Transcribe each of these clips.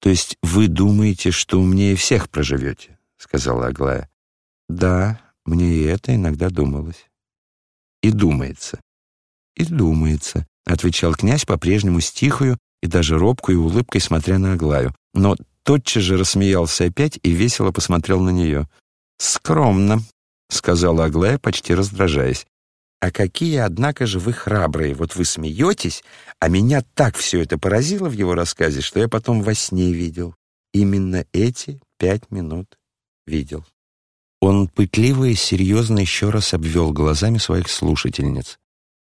«То есть вы думаете, что умнее всех проживете?» — сказала Аглая. «Да, мне и это иногда думалось». «И думается». «И думается», — отвечал князь по-прежнему с тихою и даже робкой улыбкой, смотря на Аглаю. Но тотчас же рассмеялся опять и весело посмотрел на нее. «Скромно», — сказала Аглая, почти раздражаясь. «А какие, однако же, вы храбрые! Вот вы смеетесь, а меня так все это поразило в его рассказе, что я потом во сне видел. Именно эти пять минут видел». Он пытливо и серьезно еще раз обвел глазами своих слушательниц.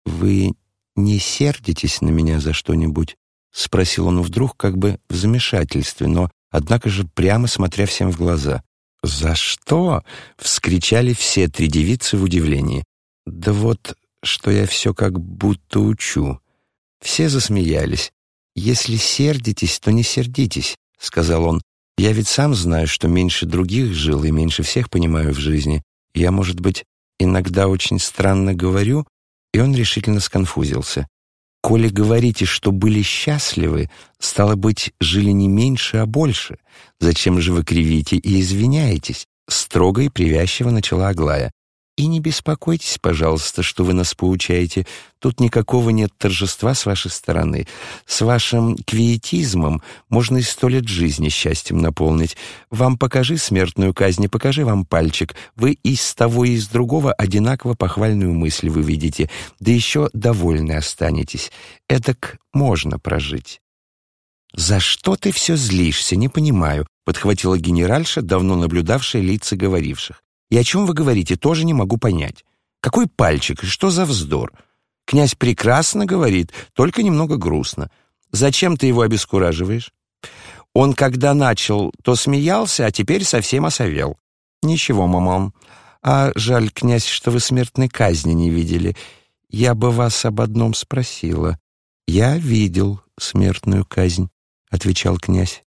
«Вы не сердитесь на меня за что-нибудь?» — спросил он вдруг как бы в замешательстве, но, однако же, прямо смотря всем в глаза. «За что?» — вскричали все три девицы в удивлении. «Да вот, что я все как будто учу». Все засмеялись. «Если сердитесь, то не сердитесь», — сказал он. «Я ведь сам знаю, что меньше других жил и меньше всех понимаю в жизни. Я, может быть, иногда очень странно говорю, и он решительно сконфузился. «Коли говорите, что были счастливы, стало быть, жили не меньше, а больше. Зачем же вы кривите и извиняетесь?» Строго и привязчиво начала Аглая. И не беспокойтесь, пожалуйста, что вы нас поучаете. Тут никакого нет торжества с вашей стороны. С вашим квиетизмом можно и сто лет жизни счастьем наполнить. Вам покажи смертную казнь, покажи вам пальчик. Вы из того и из другого одинаково похвальную мысль выведете, да еще довольны останетесь. Эдак можно прожить. «За что ты все злишься? Не понимаю», — подхватила генеральша, давно наблюдавшая лица говоривших. И о чем вы говорите, тоже не могу понять. Какой пальчик что за вздор? Князь прекрасно говорит, только немного грустно. Зачем ты его обескураживаешь? Он, когда начал, то смеялся, а теперь совсем осовел. Ничего, мамам. А жаль, князь, что вы смертной казни не видели. Я бы вас об одном спросила. Я видел смертную казнь, отвечал князь.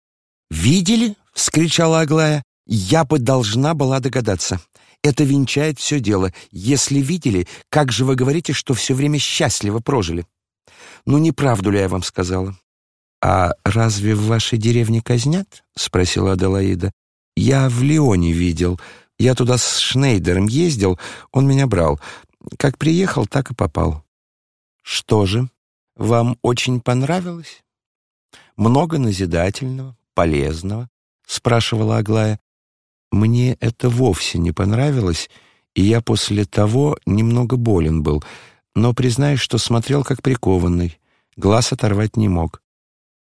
Видели? вскричала Аглая. Я бы должна была догадаться. Это венчает все дело. Если видели, как же вы говорите, что все время счастливо прожили? Ну, не правду ли я вам сказала? «А разве в вашей деревне казнят?» — спросила Аделаида. «Я в Лионе видел. Я туда с Шнейдером ездил, он меня брал. Как приехал, так и попал». «Что же, вам очень понравилось?» «Много назидательного, полезного?» — спрашивала Аглая. Мне это вовсе не понравилось, и я после того немного болен был, но признаюсь, что смотрел как прикованный, глаз оторвать не мог.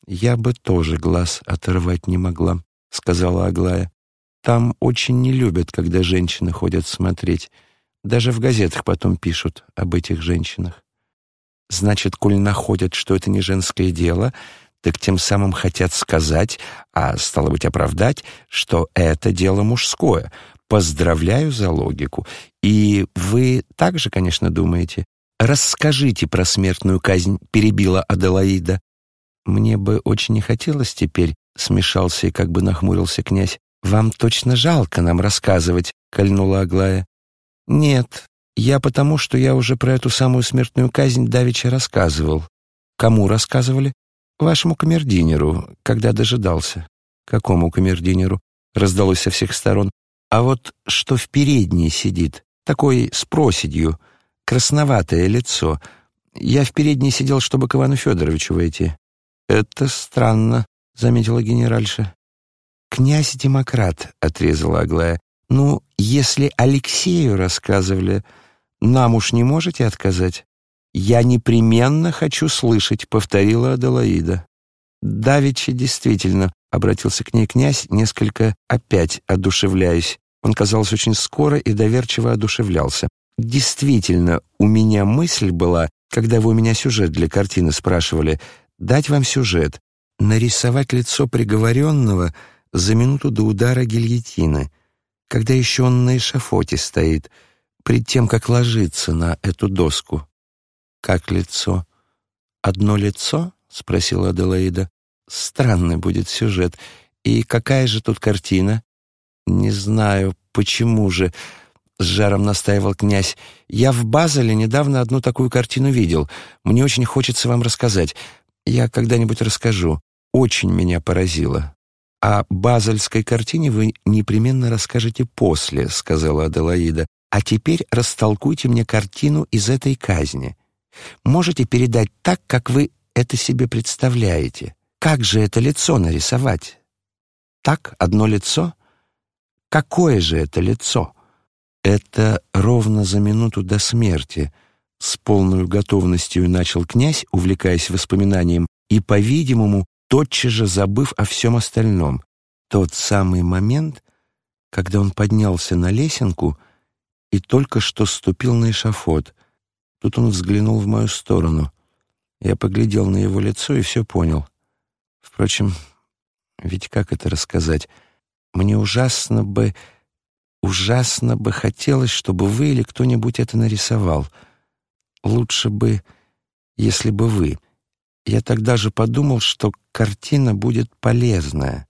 «Я бы тоже глаз оторвать не могла», — сказала Аглая. «Там очень не любят, когда женщины ходят смотреть. Даже в газетах потом пишут об этих женщинах. Значит, коль находят, что это не женское дело, так тем самым хотят сказать, а стало быть оправдать, что это дело мужское. Поздравляю за логику. И вы также, конечно, думаете. Расскажите про смертную казнь, перебила Аделаида. Мне бы очень не хотелось теперь, смешался и как бы нахмурился князь. Вам точно жалко нам рассказывать, кольнула Аглая. Нет, я потому, что я уже про эту самую смертную казнь давеча рассказывал. Кому рассказывали? Вашему камердинеру, когда дожидался. Какому камердинеру? Раздалось со всех сторон. А вот что в передней сидит, такой с проседью, красноватое лицо. Я в передней сидел, чтобы к Ивану Федоровичу войти. Это странно, заметила генеральша. «Князь-демократ», — отрезала Аглая. «Ну, если Алексею рассказывали, нам уж не можете отказать?» «Я непременно хочу слышать», — повторила Аделаида. «Давичи действительно», — обратился к ней князь, несколько опять одушевляясь. Он, казалось, очень скоро и доверчиво одушевлялся. «Действительно, у меня мысль была, когда вы у меня сюжет для картины спрашивали, дать вам сюжет, нарисовать лицо приговоренного за минуту до удара гильотины, когда еще он на эшафоте стоит, пред тем, как ложиться на эту доску. «Как лицо?» «Одно лицо?» — спросила Аделаида. «Странный будет сюжет. И какая же тут картина?» «Не знаю, почему же...» — с жаром настаивал князь. «Я в Базеле недавно одну такую картину видел. Мне очень хочется вам рассказать. Я когда-нибудь расскажу. Очень меня поразило». «О базальской картине вы непременно расскажете после», — сказала Аделаида. «А теперь растолкуйте мне картину из этой казни. Можете передать так, как вы это себе представляете. Как же это лицо нарисовать? Так, одно лицо? Какое же это лицо?» Это ровно за минуту до смерти. С полной готовностью начал князь, увлекаясь воспоминанием, и, по-видимому, тотчас же забыв о всем остальном. Тот самый момент, когда он поднялся на лесенку и только что ступил на эшафот. Тут он взглянул в мою сторону. Я поглядел на его лицо и все понял. Впрочем, ведь как это рассказать? Мне ужасно бы, ужасно бы хотелось, чтобы вы или кто-нибудь это нарисовал. Лучше бы, если бы вы. Я тогда же подумал, что картина будет полезная.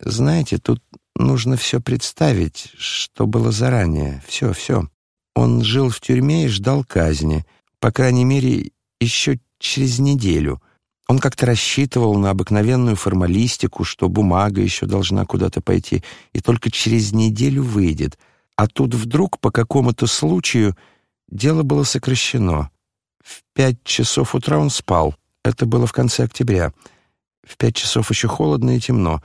Знаете, тут нужно все представить, что было заранее. Все, все. Он жил в тюрьме и ждал казни. По крайней мере, еще через неделю. Он как-то рассчитывал на обыкновенную формалистику, что бумага еще должна куда-то пойти, и только через неделю выйдет. А тут вдруг по какому-то случаю дело было сокращено. В пять часов утра он спал. Это было в конце октября. В пять часов еще холодно и темно.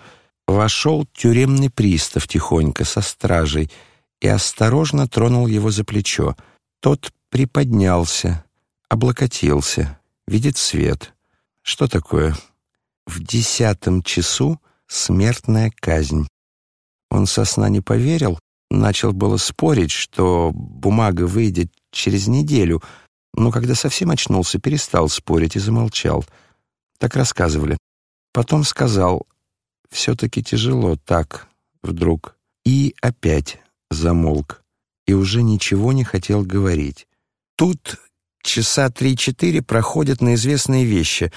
Вошел тюремный пристав тихонько со стражей и осторожно тронул его за плечо. Тот приподнялся, облокотился, видит свет. Что такое? В десятом часу смертная казнь. Он со сна не поверил, начал было спорить, что бумага выйдет через неделю, но когда совсем очнулся, перестал спорить и замолчал. Так рассказывали. Потом сказал, все-таки тяжело так, вдруг. И опять замолк. И уже ничего не хотел говорить. Тут часа три-четыре проходят на известные вещи.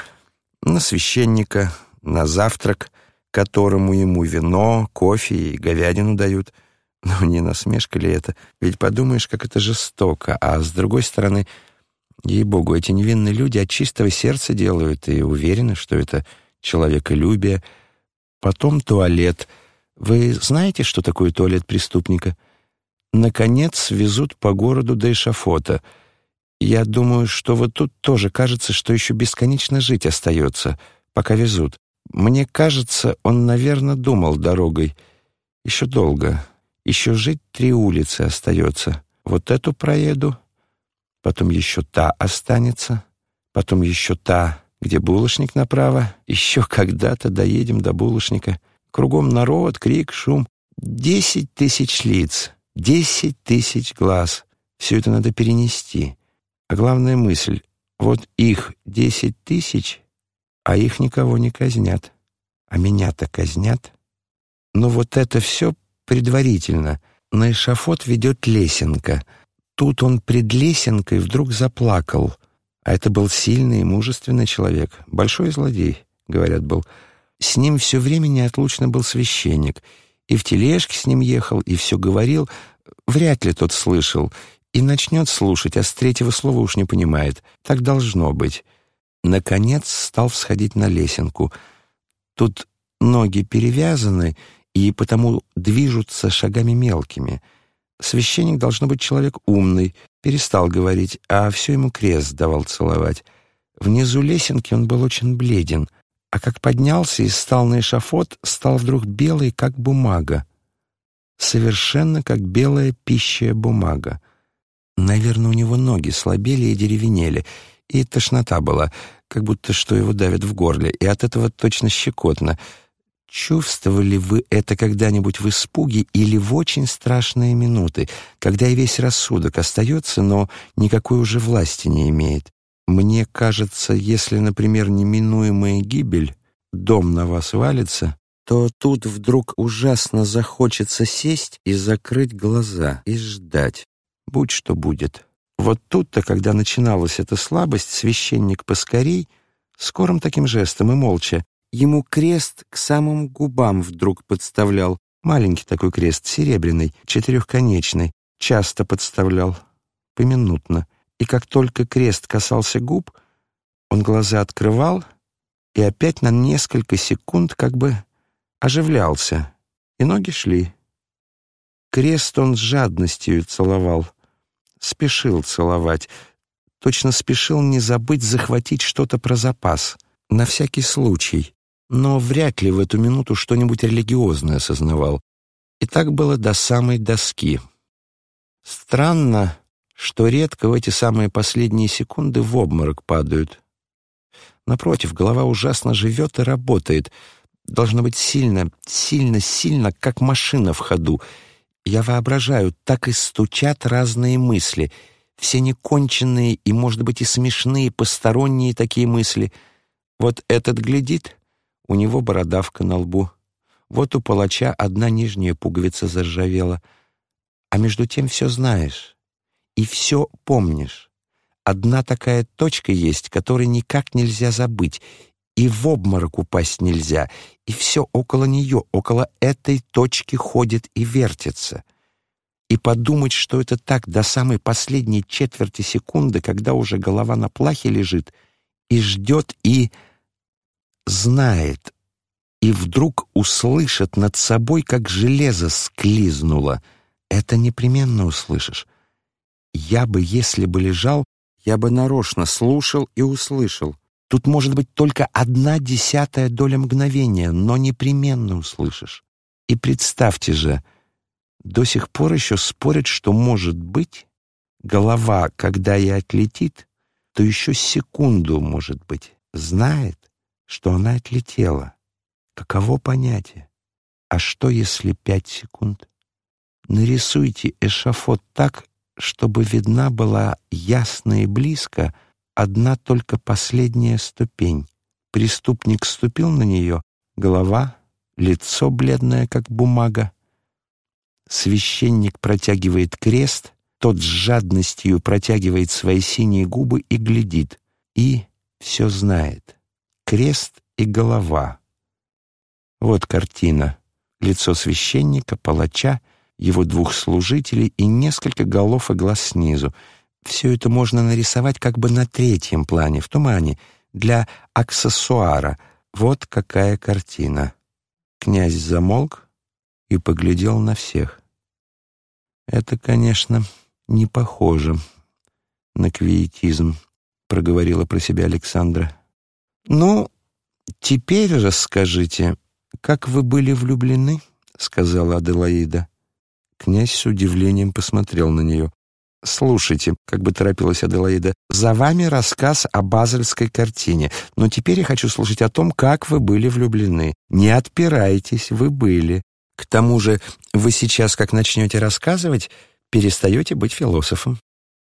На священника, на завтрак, которому ему вино, кофе и говядину дают. Ну, не насмешка ли это? Ведь подумаешь, как это жестоко. А с другой стороны, Ей-богу, эти невинные люди от чистого сердца делают и уверены, что это человеколюбие. Потом туалет. Вы знаете, что такое туалет преступника? Наконец везут по городу до эшафота. Я думаю, что вот тут тоже кажется, что еще бесконечно жить остается, пока везут. Мне кажется, он, наверное, думал дорогой. Еще долго. Еще жить три улицы остается. Вот эту проеду, потом еще та останется, потом еще та, где булочник направо, еще когда-то доедем до булочника. Кругом народ, крик, шум. Десять тысяч лиц, десять тысяч глаз. Все это надо перенести. А главная мысль — вот их десять тысяч, а их никого не казнят. А меня-то казнят. Но вот это все предварительно. На эшафот ведет лесенка — Тут он пред лесенкой вдруг заплакал. А это был сильный и мужественный человек. Большой злодей, говорят, был. С ним все время неотлучно был священник. И в тележке с ним ехал, и все говорил. Вряд ли тот слышал. И начнет слушать, а с третьего слова уж не понимает. Так должно быть. Наконец стал всходить на лесенку. Тут ноги перевязаны, и потому движутся шагами мелкими — Священник должно быть человек умный, перестал говорить, а все ему крест давал целовать. Внизу лесенки он был очень бледен, а как поднялся и стал на эшафот, стал вдруг белый, как бумага. Совершенно как белая пищая бумага. Наверное, у него ноги слабели и деревенели, и тошнота была, как будто что его давят в горле, и от этого точно щекотно — Чувствовали вы это когда-нибудь в испуге или в очень страшные минуты, когда и весь рассудок остается, но никакой уже власти не имеет? Мне кажется, если, например, неминуемая гибель, дом на вас валится, то тут вдруг ужасно захочется сесть и закрыть глаза и ждать. Будь что будет. Вот тут-то, когда начиналась эта слабость, священник поскорей, скорым таким жестом и молча, Ему крест к самым губам вдруг подставлял. Маленький такой крест, серебряный, четырехконечный. Часто подставлял, поминутно. И как только крест касался губ, он глаза открывал и опять на несколько секунд как бы оживлялся, и ноги шли. Крест он с жадностью целовал, спешил целовать, точно спешил не забыть захватить что-то про запас, на всякий случай, но вряд ли в эту минуту что-нибудь религиозное осознавал. И так было до самой доски. Странно, что редко в эти самые последние секунды в обморок падают. Напротив, голова ужасно живет и работает. Должно быть сильно, сильно, сильно, как машина в ходу — я воображаю, так и стучат разные мысли, все неконченные и, может быть, и смешные, посторонние такие мысли. Вот этот глядит, у него бородавка на лбу. Вот у палача одна нижняя пуговица заржавела. А между тем все знаешь и все помнишь. Одна такая точка есть, которой никак нельзя забыть, и в обморок упасть нельзя, и все около нее, около этой точки ходит и вертится. И подумать, что это так до самой последней четверти секунды, когда уже голова на плахе лежит, и ждет, и знает, и вдруг услышит над собой, как железо склизнуло. Это непременно услышишь. Я бы, если бы лежал, я бы нарочно слушал и услышал. Тут может быть только одна десятая доля мгновения, но непременно услышишь. И представьте же, до сих пор еще спорят, что, может быть, голова, когда и отлетит, то еще секунду, может быть, знает, что она отлетела. Каково понятие? А что, если пять секунд? Нарисуйте эшафот так, чтобы видна была ясно и близко — одна только последняя ступень. Преступник ступил на нее, голова, лицо бледное, как бумага. Священник протягивает крест, тот с жадностью протягивает свои синие губы и глядит, и все знает. Крест и голова. Вот картина. Лицо священника, палача, его двух служителей и несколько голов и глаз снизу — все это можно нарисовать как бы на третьем плане, в тумане, для аксессуара. Вот какая картина. Князь замолк и поглядел на всех. Это, конечно, не похоже на квиетизм, проговорила про себя Александра. Ну, теперь расскажите, как вы были влюблены, сказала Аделаида. Князь с удивлением посмотрел на нее. «Слушайте», — как бы торопилась Аделаида, «за вами рассказ о базельской картине, но теперь я хочу слушать о том, как вы были влюблены. Не отпирайтесь, вы были. К тому же вы сейчас, как начнете рассказывать, перестаете быть философом.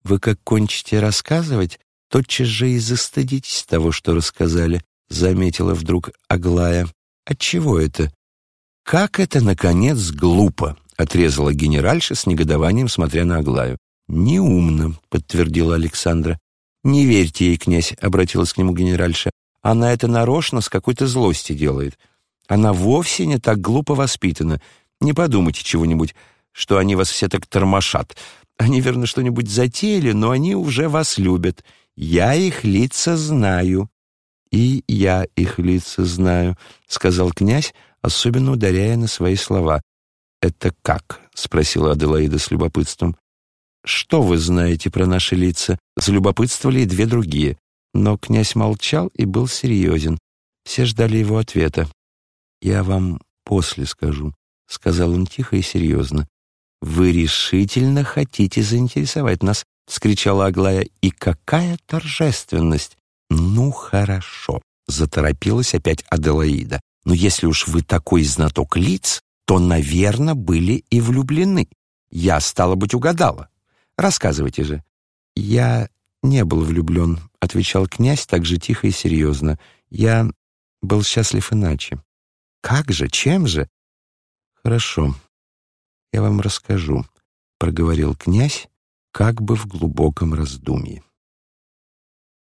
Вы как кончите рассказывать, тотчас же и застыдитесь того, что рассказали», — заметила вдруг Аглая. «Отчего это?» «Как это, наконец, глупо!» — отрезала генеральша с негодованием, смотря на Аглаю. «Неумно», — подтвердила Александра. «Не верьте ей, князь», — обратилась к нему генеральша. «Она это нарочно с какой-то злости делает. Она вовсе не так глупо воспитана. Не подумайте чего-нибудь, что они вас все так тормошат. Они, верно, что-нибудь затеяли, но они уже вас любят. Я их лица знаю». «И я их лица знаю», — сказал князь, особенно ударяя на свои слова. «Это как?» — спросила Аделаида с любопытством. «Что вы знаете про наши лица?» Залюбопытствовали и две другие. Но князь молчал и был серьезен. Все ждали его ответа. «Я вам после скажу», — сказал он тихо и серьезно. «Вы решительно хотите заинтересовать нас», — вскричала Аглая. «И какая торжественность!» «Ну, хорошо», — заторопилась опять Аделаида. «Но если уж вы такой знаток лиц, то, наверное, были и влюблены. Я, стало быть, угадала. Рассказывайте же». «Я не был влюблен», — отвечал князь так же тихо и серьезно. «Я был счастлив иначе». «Как же? Чем же?» «Хорошо, я вам расскажу», — проговорил князь, как бы в глубоком раздумье.